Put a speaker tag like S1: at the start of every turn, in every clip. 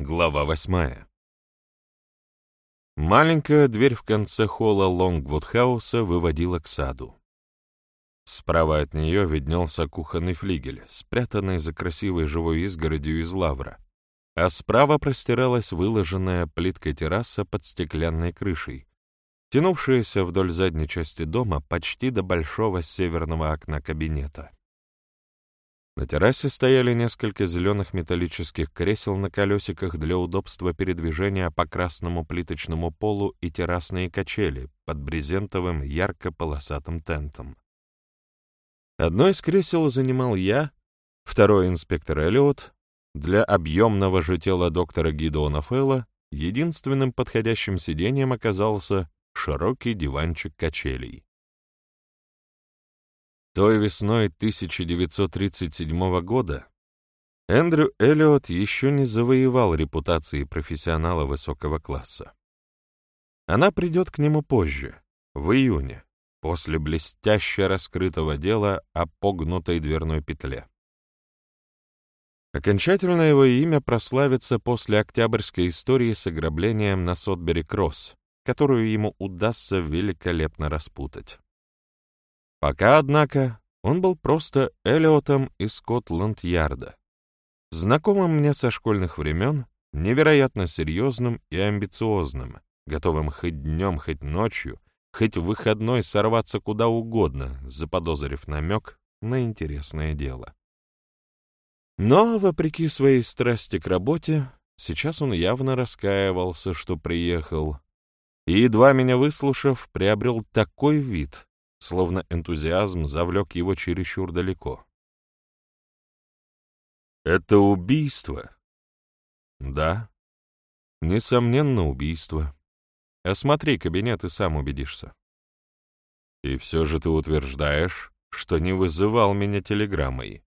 S1: Глава восьмая. Маленькая дверь в конце холла Лонгвуд-хауса выводила к саду. Справа от нее виднелся кухонный флигель, спрятанный за красивой живой изгородью из лавра, а справа простиралась выложенная плиткой терраса под стеклянной крышей, тянувшаяся вдоль задней части дома почти до большого северного окна кабинета. На террасе стояли несколько зеленых металлических кресел на колесиках для удобства передвижения по красному плиточному полу и террасные качели под брезентовым ярко-полосатым тентом. Одно из кресел занимал я, второй инспектор Эллиот. Для объемного же тела доктора Гидеона Фэлла единственным подходящим сиденьем оказался широкий диванчик качелей. Той весной 1937 года Эндрю Эллиот еще не завоевал репутации профессионала высокого класса. Она придет к нему позже, в июне, после блестяще раскрытого дела о погнутой дверной петле. Окончательно его имя прославится после октябрьской истории с ограблением на Сотбери-Кросс, которую ему удастся великолепно распутать. Пока, однако, он был просто Эллиотом из Скотланд-Ярда, знакомым мне со школьных времен, невероятно серьезным и амбициозным, готовым хоть днем, хоть ночью, хоть в выходной сорваться куда угодно, заподозрив намек на интересное дело. Но, вопреки своей страсти к работе, сейчас он явно раскаивался, что приехал, и, едва меня выслушав, приобрел такой вид, словно энтузиазм завлек его чересчур далеко. «Это убийство?» «Да, несомненно, убийство. Осмотри кабинет и сам убедишься». «И все же ты утверждаешь, что не вызывал меня телеграммой?»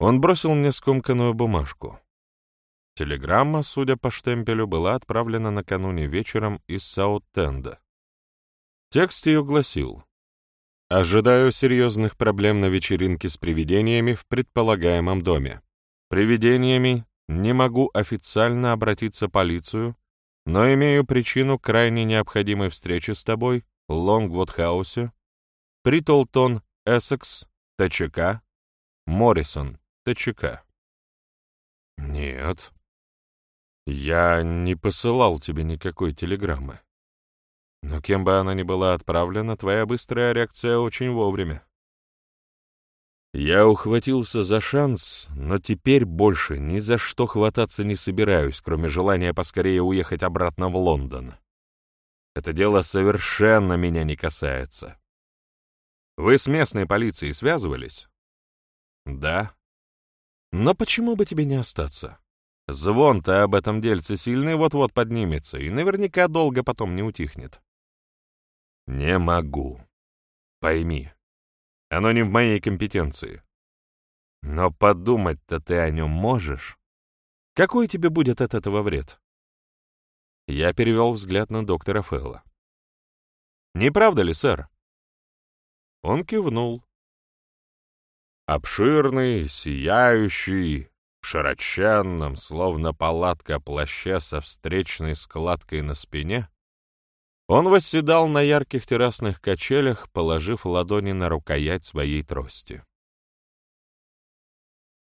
S1: Он бросил мне скомканную бумажку. Телеграмма, судя по штемпелю, была отправлена накануне вечером из Саутенда. Текст ее гласил «Ожидаю серьезных проблем на вечеринке с привидениями в предполагаемом доме. Привидениями не могу официально обратиться в полицию, но имею причину крайне необходимой встречи с тобой в Лонгвуд-хаусе, Притолтон, Эссекс, ТЧК, Моррисон, ТЧК». «Нет, я не посылал тебе никакой телеграммы. Но кем бы она ни была отправлена, твоя быстрая реакция очень вовремя. Я ухватился за шанс, но теперь больше ни за что хвататься не собираюсь, кроме желания поскорее уехать обратно в Лондон. Это дело совершенно меня не касается. Вы с местной полицией связывались? Да. Но почему бы тебе не остаться? Звон-то об этом дельце сильный вот-вот поднимется и наверняка долго потом не утихнет. «Не могу. Пойми, оно не в моей компетенции. Но подумать-то ты о нем можешь? Какой тебе будет от этого вред?» Я перевел взгляд на доктора Фэлла. «Не правда ли, сэр?» Он кивнул. Обширный, сияющий, в широченном, словно палатка плаще со встречной складкой на спине, он восседал на ярких террасных качелях, положив ладони на рукоять своей трости.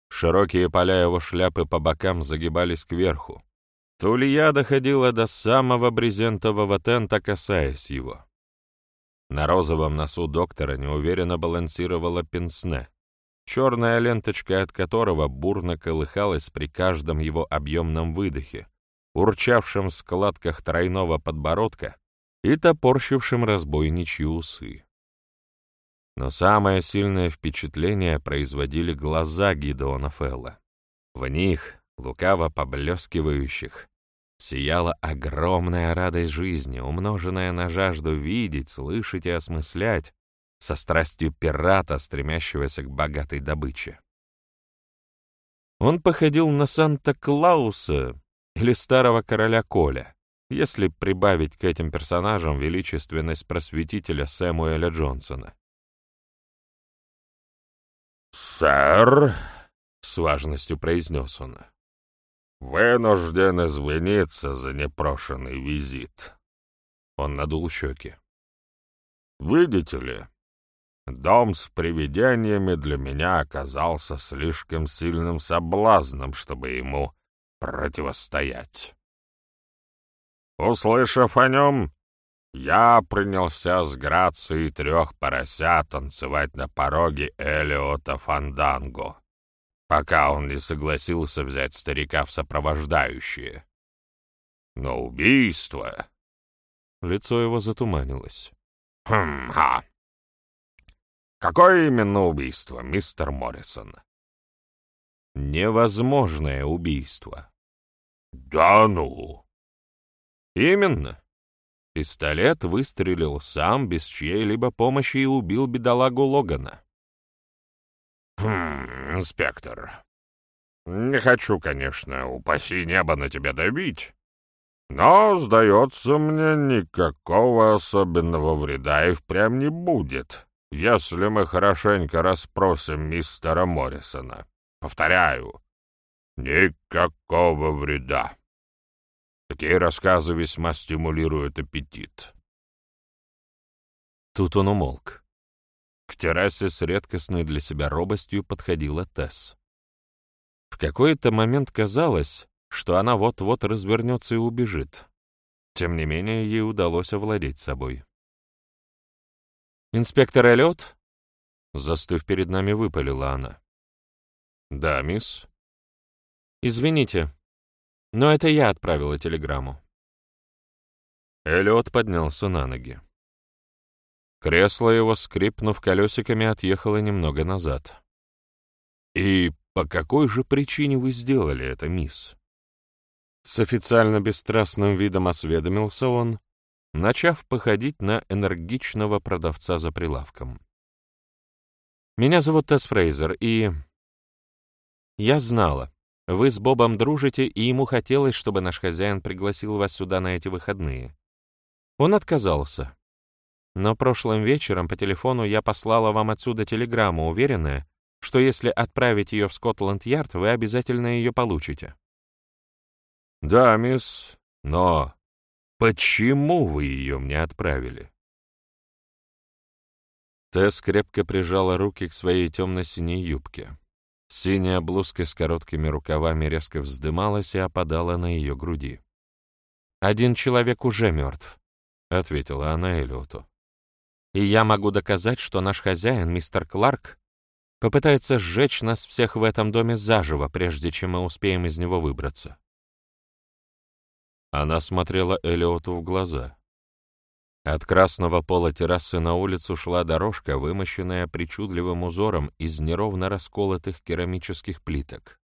S1: Широкие поля его шляпы по бокам загибались кверху. Тулья доходила до самого брезентового тента, касаясь его. На розовом носу доктора неуверенно балансировала пенсне, черная ленточка от которого бурно колыхалась при каждом его объемном выдохе, урчавшем в складках тройного подбородка и топорщившим разбойничьи усы. Но самое сильное впечатление производили глаза Гидеона Фелла. В них, лукаво поблескивающих, сияла огромная радость жизни, умноженная на жажду видеть, слышать и осмыслять, со страстью пирата, стремящегося к богатой добыче. Он походил на Санта-Клауса или старого короля Коля, если прибавить к этим персонажам величественность просветителя Сэмуэля Джонсона. «Сэр», — с важностью произнес он, «Вынужден извиниться за непрошенный визит». Он надул щеки. «Видите ли, дом с привидениями для меня оказался слишком сильным соблазном, чтобы ему противостоять. Услышав о нем, я принялся с грацией трех поросят танцевать на пороге Элиота Фанданго, пока он не согласился взять старика в сопровождающие. Но убийство... Лицо его затуманилось. «Хм, ха! Какое именно убийство, мистер Моррисон?» «Невозможное убийство». «Да ну!» «Именно. Пистолет выстрелил сам, без чьей-либо помощи, и убил бедолагу Логана. «Хм, инспектор, не хочу, конечно, упаси небо на тебя добить, но, сдается мне, никакого особенного вреда и впрямь не будет, если мы хорошенько расспросим мистера Моррисона. Повторяю, никакого вреда». Такие рассказы весьма стимулируют аппетит. Тут он умолк. К террасе с редкостной для себя робостью подходила Тесс. В какой-то момент казалось, что она вот-вот развернется и убежит. Тем не менее, ей удалось овладеть собой. «Инспектор Эллиот?» Застыв перед нами, выпалила она. «Да, мисс?» «Извините, но это я отправила телеграмму. Эллиот поднялся на ноги. Кресло его, скрипнув колесиками, отъехало немного назад. «И по какой же причине вы сделали это, мисс?» С официально бесстрастным видом осведомился он, начав походить на энергичного продавца за прилавком. «Меня зовут Тесс Фрейзер, и...» «Я знала, вы с Бобом дружите, и ему хотелось, чтобы наш хозяин пригласил вас сюда на эти выходные. Он отказался. Но прошлым вечером по телефону я послала вам отсюда телеграмму, уверенная, что если отправить ее в Скотланд-Ярд, вы обязательно ее получите. Да, мисс, но почему вы ее мне отправили? Тесс крепко прижала руки к своей темно-синей юбке. Синяя блузка с короткими рукавами резко вздымалась и опадала на ее груди. «Один человек уже мертв», — ответила она Эллиоту. «И я могу доказать, что наш хозяин, мистер Кларк, попытается сжечь нас всех в этом доме заживо, прежде чем мы успеем из него выбраться». Она смотрела Эллиоту в глаза. От красного пола террасы на улицу шла дорожка, вымощенная причудливым узором из неровно расколотых керамических плиток.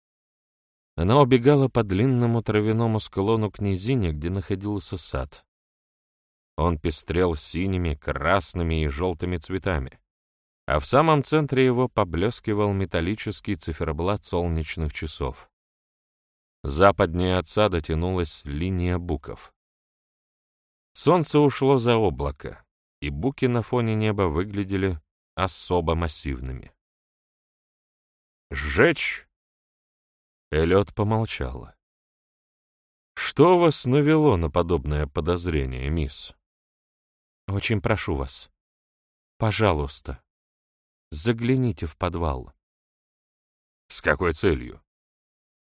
S1: Она убегала по длинному травяному склону к низине, где находился сад. Он пестрел синими, красными и желтыми цветами, а в самом центре его поблескивал металлический циферблат солнечных часов. Западнее от сада тянулась линия буков. Солнце ушло за облако, и буки на фоне неба выглядели особо массивными. «Сжечь?» Эллиот помолчала. «Что вас навело на подобное подозрение, мисс?» «Очень прошу вас. Пожалуйста, загляните в подвал». «С какой целью?»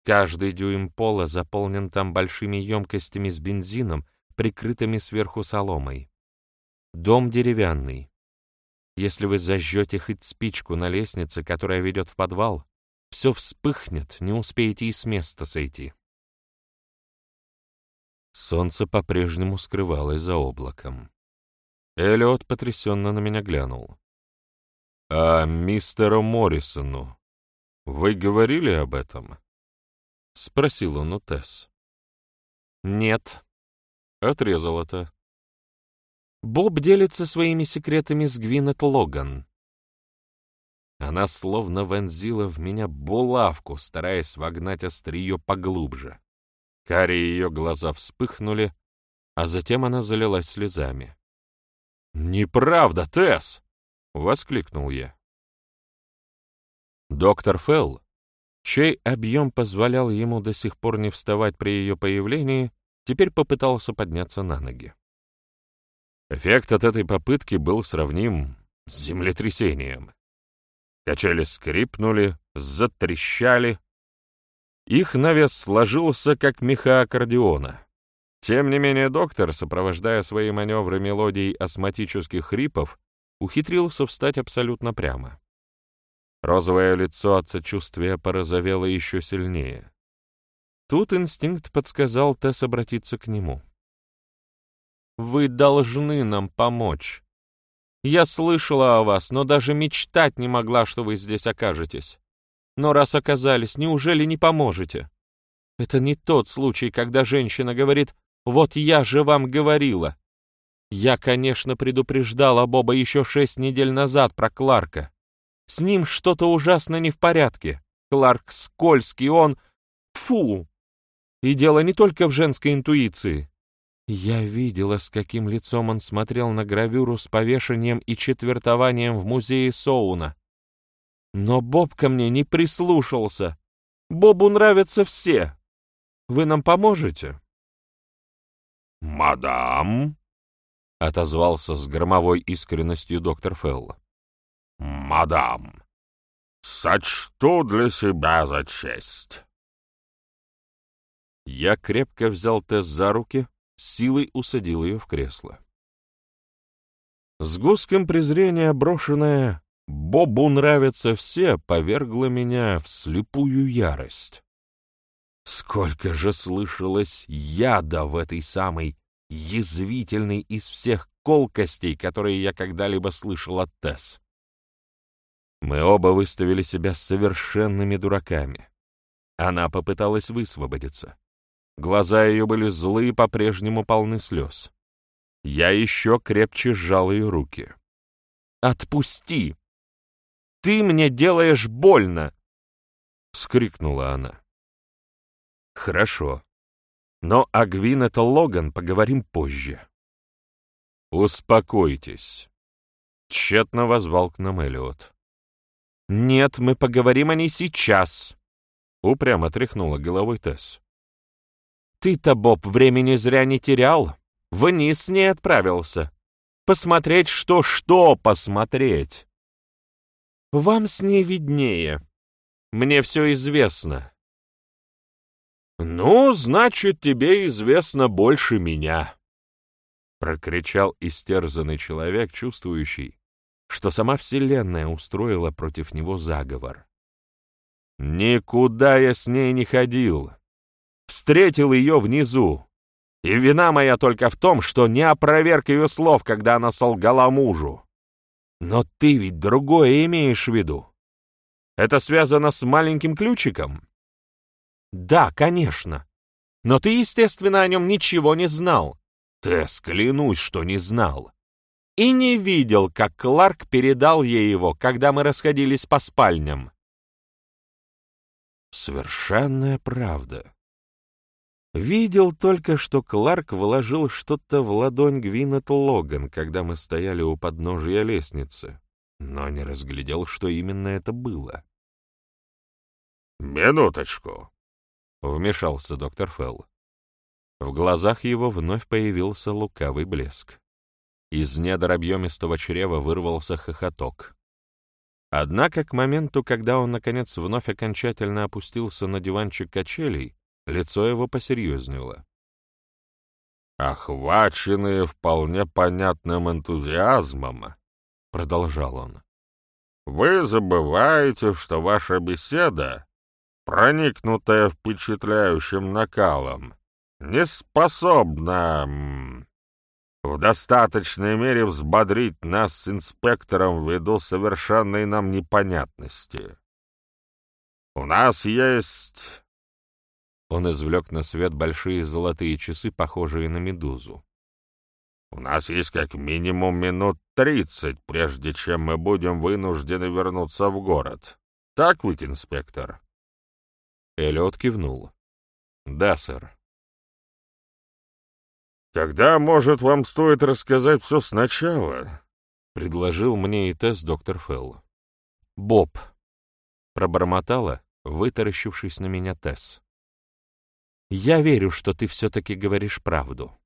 S1: «Каждый дюйм пола заполнен там большими емкостями с бензином прикрытыми сверху соломой. Дом деревянный. Если вы зажжете хоть спичку на лестнице, которая ведет в подвал, все вспыхнет, не успеете и с места сойти. Солнце по-прежнему скрывалось за облаком. Эллиот потрясенно на меня глянул. «А мистеру Моррисону вы говорили об этом?» — спросил он у Тесс. «Нет», Отрезал это. Боб делится своими секретами с Гвинет Логан. Она словно вонзила в меня булавку, стараясь вогнать острие поглубже. Карие ее глаза вспыхнули, а затем она залилась слезами. «Неправда, Тесс!» — воскликнул я. Доктор Фелл, чей объем позволял ему до сих пор не вставать при ее появлении, теперь попытался подняться на ноги. Эффект от этой попытки был сравним с землетрясением. Качели скрипнули, затрещали. Их навес сложился, как меха аккордеона. Тем не менее доктор, сопровождая свои маневры мелодией астматических хрипов, ухитрился встать абсолютно прямо. Розовое лицо от сочувствия порозовело еще сильнее. Тут инстинкт подсказал Тесс обратиться к нему. «Вы должны нам помочь. Я слышала о вас, но даже мечтать не могла, что вы здесь окажетесь. Но раз оказались, неужели не поможете? Это не тот случай, когда женщина говорит «Вот я же вам говорила». Я, конечно, предупреждала Боба еще шесть недель назад про Кларка. С ним что-то ужасно не в порядке. Кларк скользкий, он... Фу! И дело не только в женской интуиции. Я видела, с каким лицом он смотрел на гравюру с повешением и четвертованием в музее Соуна. Но Боб ко мне не прислушался. Бобу нравятся все. Вы нам поможете?
S2: «Мадам?» — отозвался с громовой искренностью доктор Фелл. «Мадам, сочту для себя за честь».
S1: Я крепко взял Тесс за руки, силой усадил ее в кресло. С гуском презрения брошенное «Бобу нравятся все» повергло меня в слепую ярость. Сколько же слышалось яда в этой самой язвительной из всех колкостей, которые я когда-либо слышал от Тесс. Мы оба выставили себя совершенными дураками. Она попыталась высвободиться. Глаза ее были злые, по-прежнему полны слез. Я еще крепче сжал ее руки. «Отпусти! Ты мне делаешь больно!» — вскрикнула она. «Хорошо. Но о Гвинет Логан поговорим позже». «Успокойтесь», — тщетно возвал к нам Эллиот. «Нет, мы поговорим о ней сейчас», — упрямо тряхнула головой Тесс. Ты-то, Боб, времени зря не терял. Вниз с ней отправился. Посмотреть, что что посмотреть. Вам с ней виднее. Мне все известно. Ну, значит, тебе известно больше меня. Прокричал истерзанный человек, чувствующий, что сама Вселенная устроила против него заговор. «Никуда я с ней не ходил встретил ее внизу. И вина моя только в том, что не опроверг ее слов, когда она солгала мужу. Но ты ведь другое имеешь в виду. Это связано с маленьким ключиком? Да, конечно. Но ты, естественно, о нем ничего не знал. Тесс, клянусь, что не знал. И не видел, как Кларк передал ей его, когда мы расходились по спальням. Совершенная правда. Видел только, что Кларк вложил что-то в ладонь Гвинет Логан, когда мы стояли у подножия лестницы, но не разглядел, что именно это было.
S2: «Минуточку», — вмешался доктор Фелл.
S1: В глазах его вновь появился лукавый блеск. Из недр объемистого чрева вырвался хохоток. Однако к моменту, когда он, наконец, вновь окончательно опустился на диванчик качелей, Лицо его посерьезнело.
S2: «Охваченные вполне понятным энтузиазмом», — продолжал он, — «вы забываете, что ваша беседа, проникнутая впечатляющим накалом, не способна в достаточной мере взбодрить нас с инспектором ввиду совершенной нам непонятности. У нас есть он извлек на свет большие золотые часы, похожие на медузу. «У нас есть как минимум минут тридцать, прежде чем мы будем вынуждены вернуться в город. Так ведь, инспектор?» Эллиот кивнул. «Да, сэр». «Тогда, может, вам стоит рассказать все сначала?»
S1: — предложил мне и тест доктор Фелл. «Боб», — пробормотала, вытаращившись на меня Тесс. «Я верю, что ты все-таки говоришь правду».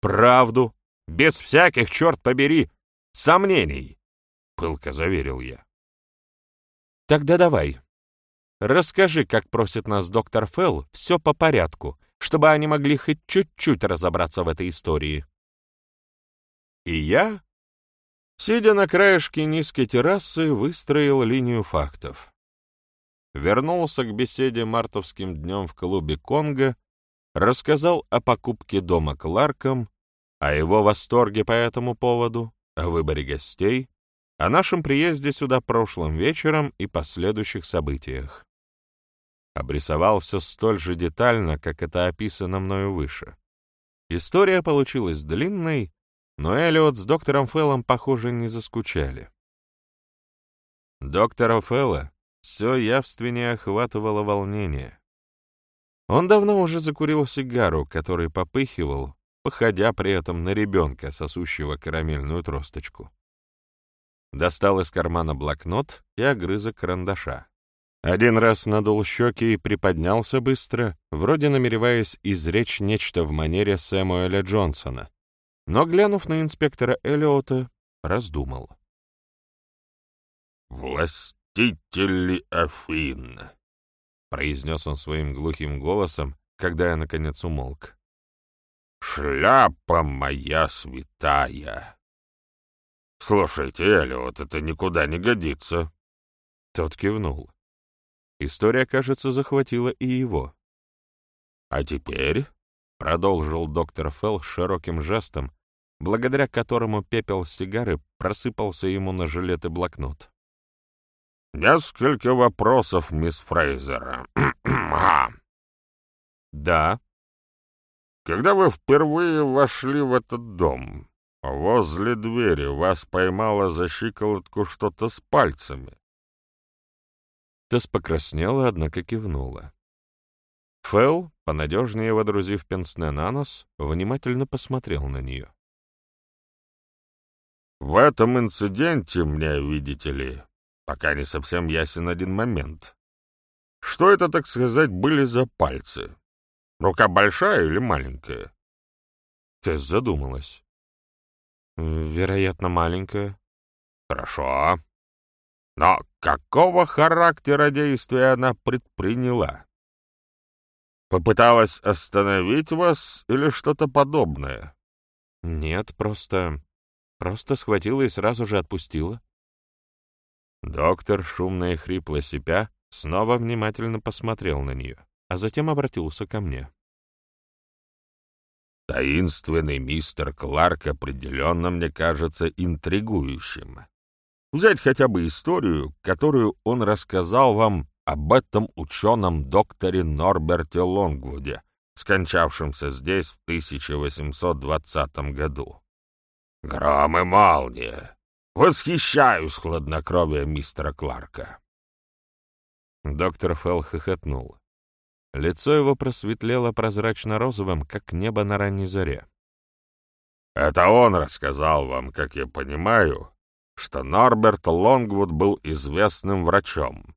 S1: «Правду? Без всяких, черт побери, сомнений!» — пылко заверил я. «Тогда давай. Расскажи, как просит нас доктор Фелл, все по порядку, чтобы они могли хоть чуть-чуть разобраться в этой истории». И я, сидя на краешке низкой террасы, выстроил линию фактов. Вернулся к беседе мартовским днем в клубе «Конго», рассказал о покупке дома Кларком, о его восторге по этому поводу, о выборе гостей, о нашем приезде сюда прошлым вечером и последующих событиях. Обрисовал все столь же детально, как это описано мною выше. История получилась длинной, но Эллиот с доктором Феллом, похоже, не заскучали. Доктора Фелла все явственнее охватывало волнение. Он давно уже закурил сигару, который попыхивал, походя при этом на ребенка, сосущего карамельную тросточку. Достал из кармана блокнот и огрызок карандаша. Один раз надул щеки и приподнялся быстро, вроде намереваясь изречь нечто в манере Сэмуэля Джонсона, но, глянув на инспектора Эллиота, раздумал.
S2: «Властители Афин», — произнес он своим глухим голосом, когда я, наконец, умолк. «Шляпа моя святая!» «Слушайте, Эллиот, это никуда не годится!»
S1: Тот кивнул. История, кажется, захватила и его.
S2: «А теперь —
S1: продолжил доктор Фелл широким жестом, благодаря которому пепел сигары просыпался ему на жилет и блокнот.
S2: «Несколько вопросов, мисс Фрейзера.
S1: «Да».
S2: «Когда вы впервые вошли в этот дом, возле двери вас поймало за щиколотку что-то с пальцами?»
S1: Тесс покраснела, однако кивнула. Фэл, понадежнее водрузив пенсне на нос, внимательно посмотрел на нее.
S2: «В этом инциденте мне, видите ли, пока не совсем ясен один момент. Что это, так сказать, были за пальцы? Рука большая или маленькая?»
S1: Тесс задумалась. «Вероятно, маленькая».
S2: «Хорошо. Но какого характера действия она предприняла?» Попыталась остановить вас или что-то подобное?
S1: Нет, просто... просто схватила и сразу же отпустила. Доктор, шумно и хрипло сипя, снова внимательно посмотрел на нее, а затем обратился ко мне.
S2: Таинственный мистер Кларк определенно мне кажется интригующим. Взять хотя бы историю, которую он рассказал вам об этом ученом докторе Норберте Лонгвуде, скончавшемся здесь в 1820 году. Гром и молния! Восхищаюсь хладнокровием мистера Кларка.
S1: Доктор Фелл хохотнул. Лицо его просветлело прозрачно-розовым, как небо на ранней заре.
S2: «Это он рассказал вам, как я понимаю, что Норберт Лонгвуд был известным врачом,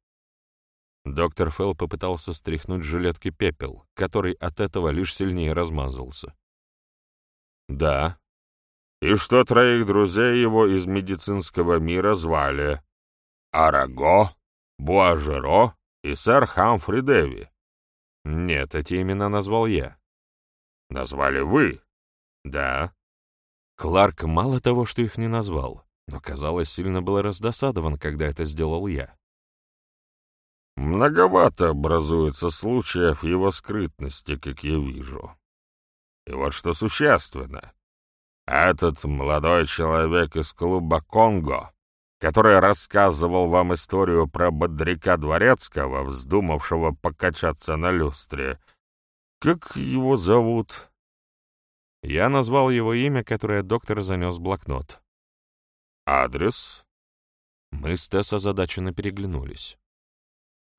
S1: Доктор Фелл попытался стряхнуть жилетки пепел, который от этого лишь сильнее размазался.
S2: «Да. И что троих друзей его из медицинского мира звали? Араго, Буажеро и сэр Хамфри Дэви?»
S1: «Нет, эти имена назвал я».
S2: «Назвали вы?»
S1: «Да». Кларк мало того, что их не назвал, но, казалось, сильно был раздосадован, когда это сделал я.
S2: Многовато образуется случаев его скрытности, как я вижу. И вот что существенно. Этот молодой человек из клуба «Конго», который рассказывал вам историю про бодряка Дворецкого, вздумавшего покачаться на люстре, как его зовут?
S1: Я назвал его имя, которое доктор занес в блокнот.
S2: Адрес?
S1: Мы с Тесс озадаченно переглянулись.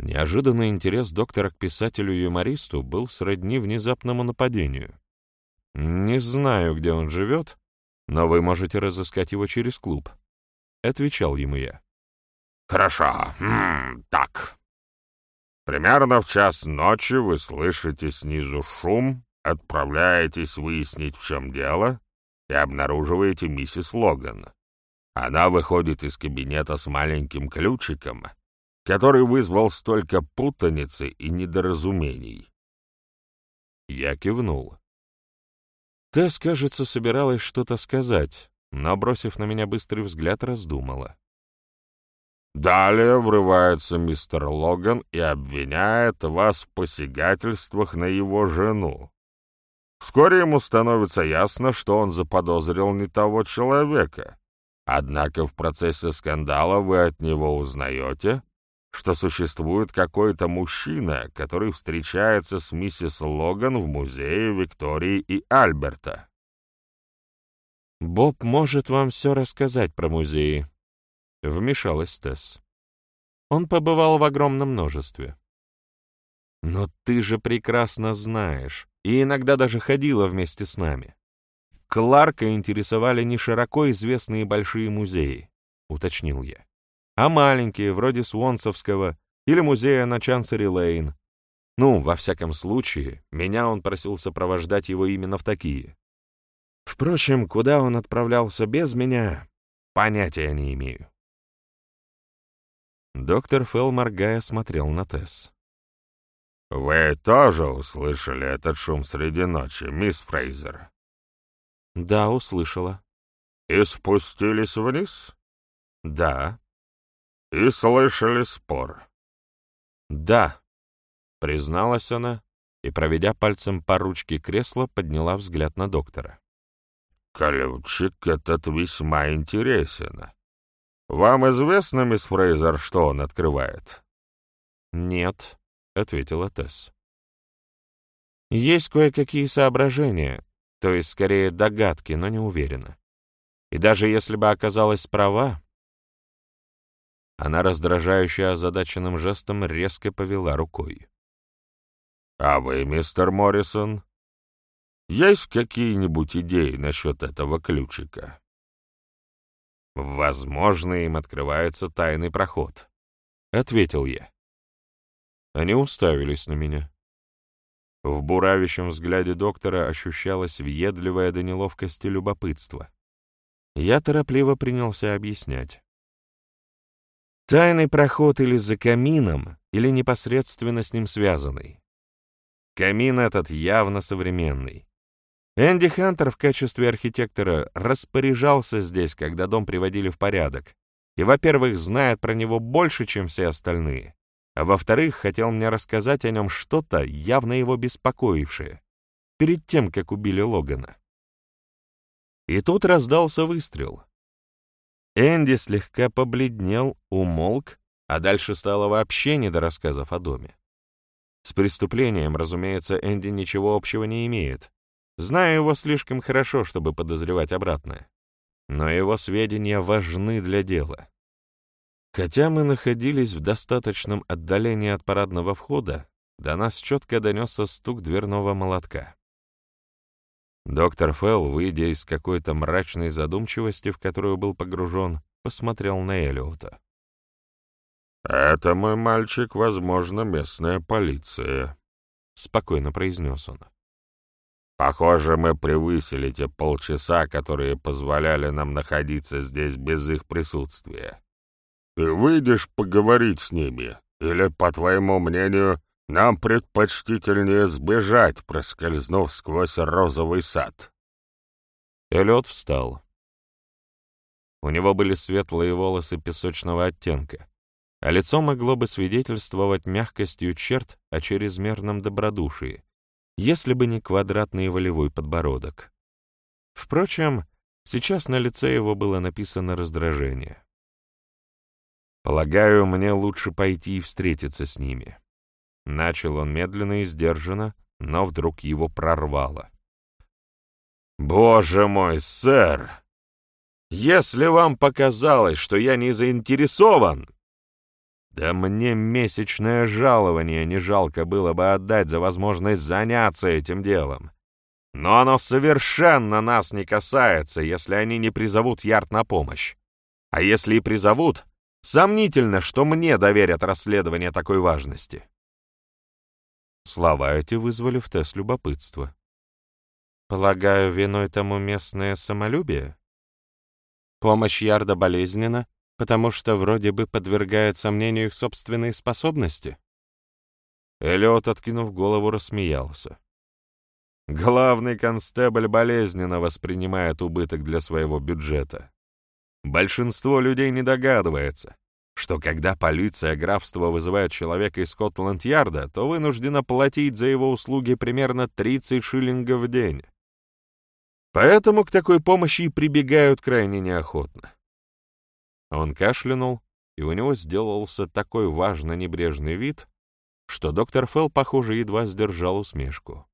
S1: Неожиданный интерес доктора к писателю-юмористу был сродни внезапному нападению. «Не знаю, где он живет, но вы можете разыскать его через клуб», — отвечал ему я.
S2: «Хорошо, М -м, так. Примерно в час ночи вы слышите снизу шум, отправляетесь выяснить, в чем дело, и обнаруживаете миссис Логан. Она выходит из кабинета с маленьким ключиком, который вызвал столько путаницы и недоразумений.
S1: Я кивнул. Тесс, кажется, собиралась что-то сказать, но, бросив на меня быстрый взгляд, раздумала.
S2: Далее врывается мистер Логан и обвиняет вас в посягательствах на его жену. Вскоре ему становится ясно, что он заподозрил не того человека. Однако в процессе скандала вы от него узнаете, что существует какой-то мужчина, который встречается с миссис Логан в музее Виктории и Альберта.
S1: «Боб может вам все рассказать про музеи», — вмешалась Тесс. «Он побывал в огромном множестве». «Но ты же прекрасно знаешь, и иногда даже ходила вместе с нами. Кларка интересовали не широко известные большие музеи», — уточнил я, «а маленькие, вроде Свонсовского или музея на Чансери-Лейн. Ну, во всяком случае, меня он просил сопровождать его именно в такие. Впрочем, куда он отправлялся без меня, понятия не имею. Доктор Фелл, моргая, смотрел на Тесс.
S2: «Вы тоже услышали этот шум среди ночи, мисс Фрейзер?»
S1: «Да, услышала».
S2: «И спустились вниз?»
S1: «Да».
S2: «И слышали спор?»
S1: «Да», — призналась она и, проведя пальцем по ручке кресла, подняла взгляд на доктора.
S2: «Ключик этот весьма интересен. «Вам известно, мисс Фрейзер, что он открывает?»
S1: «Нет», — ответила Тесс. «Есть кое-какие соображения, то есть скорее догадки, но не уверена. И даже если бы оказалась права...» Она раздражающе озадаченным жестом резко повела рукой.
S2: «А вы, мистер Моррисон, есть какие-нибудь идеи насчет этого ключика?»
S1: «Возможно, им открывается тайный проход», — ответил я. Они уставились на меня. В буравящем взгляде доктора ощущалось въедливое до неловкости любопытство. Я торопливо принялся объяснять. Тайный проход или за камином, или непосредственно с ним связанный. Камин этот явно современный. Энди Хантер в качестве архитектора распоряжался здесь, когда дом приводили в порядок, и, во-первых, знает про него больше, чем все остальные, а во-вторых, хотел мне рассказать о нем что-то, явно его беспокоившее, перед тем, как убили Логана. И тут раздался выстрел. Энди слегка побледнел, умолк, а дальше стало вообще не до рассказов о доме. С преступлением, разумеется, Энди ничего общего не имеет, Знаю его слишком хорошо, чтобы подозревать обратное. Но его сведения важны для дела. Хотя мы находились в достаточном отдалении от парадного входа, до нас четко донесся стук дверного молотка. Доктор Фелл, выйдя из какой-то мрачной задумчивости, в которую был погружен, посмотрел на Элиота.
S2: «Это, мой мальчик, возможно, местная полиция», — спокойно произнес он. Похоже, мы превысили те полчаса, которые позволяли нам находиться здесь без их присутствия. Ты выйдешь поговорить с ними? Или, по твоему мнению, нам предпочтительнее сбежать, проскользнув сквозь розовый сад?»
S1: Эллиот встал. У него были светлые волосы песочного оттенка, а лицо могло бы свидетельствовать мягкостью черт о чрезмерном добродушии, если бы не квадратный волевой подбородок. Впрочем, сейчас на лице его было написано раздражение. «Полагаю, мне лучше пойти и встретиться с ними». Начал он медленно и сдержанно, но вдруг его прорвало. «Боже мой, сэр! Если вам показалось, что я не заинтересован, да мне месячное жалование не жалко было бы отдать за возможность заняться этим делом. Но оно совершенно нас не касается, если они не призовут Ярд на помощь. А если и призовут, сомнительно, что мне доверят расследование такой важности. Слова эти вызвали в Тесс любопытство. «Полагаю, виной тому местное самолюбие? Помощь Ярда болезненна, потому что вроде бы подвергает сомнению их собственные способности?» Эллиот, откинув голову, рассмеялся. Главный констебль болезненно воспринимает убыток для своего бюджета. Большинство людей не догадывается, что когда полиция графства вызывает человека из Скотланд-Ярда, то вынуждена платить за его услуги примерно 30 шиллингов в день. Поэтому к такой помощи и прибегают крайне неохотно. Он кашлянул, и у него сделался такой важно-небрежный вид, что доктор Фелл, похоже, едва сдержал усмешку.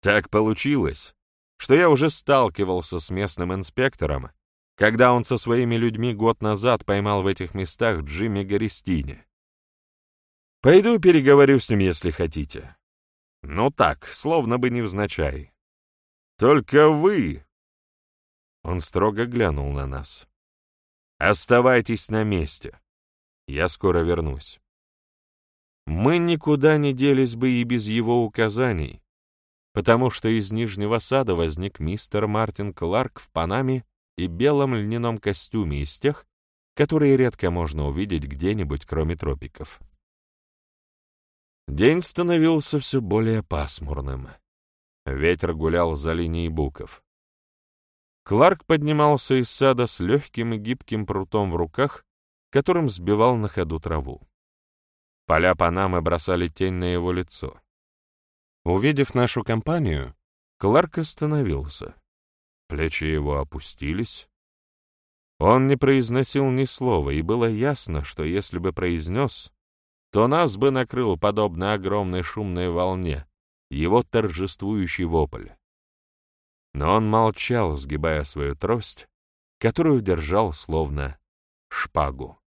S1: Так получилось, что я уже сталкивался с местным инспектором, когда он со своими людьми год назад поймал в этих местах Джимми Гористини. Пойду переговорю с ним, если хотите. Ну так, словно бы невзначай. Только вы... Он строго глянул на нас. Оставайтесь на месте. Я скоро вернусь. Мы никуда не делись бы и без его указаний, потому что из Нижнего сада возник мистер Мартин Кларк в Панаме и белом льняном костюме из тех, которые редко можно увидеть где-нибудь, кроме тропиков. День становился все более пасмурным. Ветер гулял за линией буков. Кларк поднимался из сада с легким и гибким прутом в руках, которым сбивал на ходу траву. Поля Панамы бросали тень на его лицо. Увидев нашу компанию, Кларк остановился. Плечи его опустились. Он не произносил ни слова, и было ясно, что если бы произнес, то нас бы накрыл, подобно огромной шумной волне, его торжествующий вопль. Но он молчал, сгибая свою трость, которую держал словно шпагу.